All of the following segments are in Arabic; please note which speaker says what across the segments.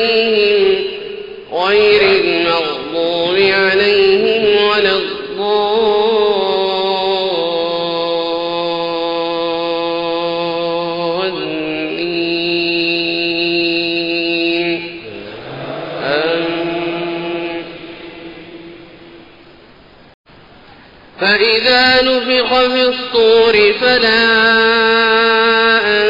Speaker 1: عليهم غير المغضوب عليهم ولا الضالين. فإذا نفخ في الصور فلا أنساب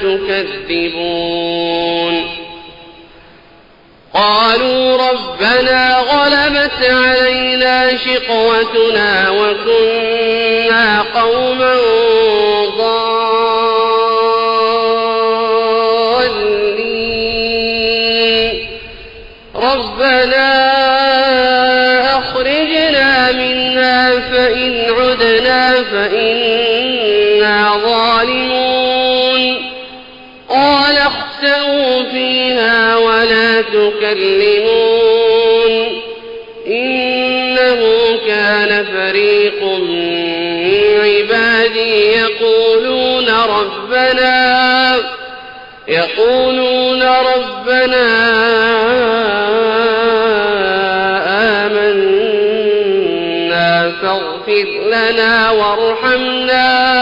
Speaker 1: تكذبون. قالوا ربنا غلبت علينا شقوتنا وكنا قوما اخسئوا فيها ولا تكلمون إنه كان فريق من عبادي يقولون ربنا يقولون ربنا آمنا فاغفر لنا وارحمنا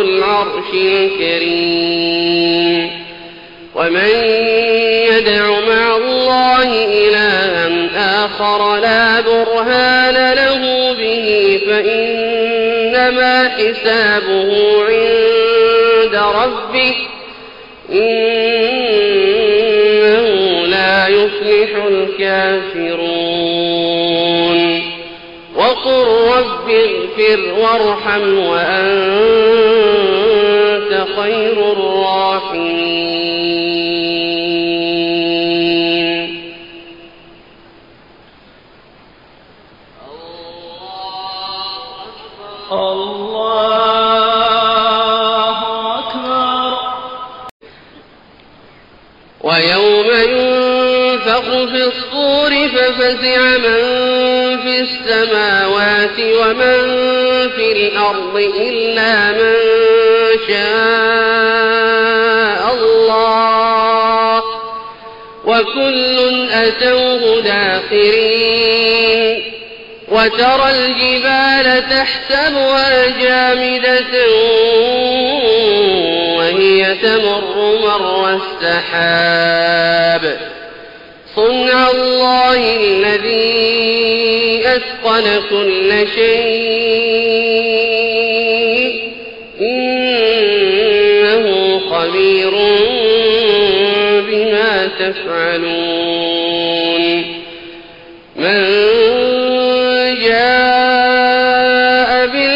Speaker 1: رب العرش الكريم. ومن يدع مع الله إلها آخر لا برهان له به فإنما حسابه عند ربه إنه لا يفلح الكافرون. وقل رب اغفر وارحم وأنت خير الراحمين.
Speaker 2: الله أكبر.
Speaker 1: ويوم ينفخ في الصور ففزع من في السماوات ومن في الأرض إلا من شاء الله. وكل أتوه داخرين. وترى الجبال تحسبها جامدة وهي تمر مر السحاب. صنع الله الذي أتقن كل شيء.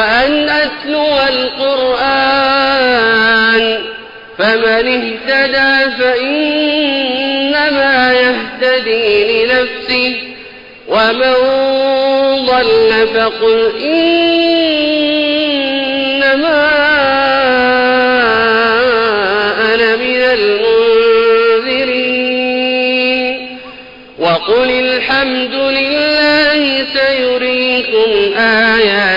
Speaker 1: وأن أتلو القرآن فمن اهتدى فإنما يهتدي لنفسه ومن ضل فقل إنما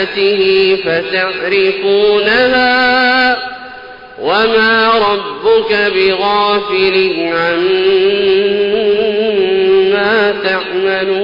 Speaker 1: آياته فتعرفونها وما ربك بغافل عما تعملون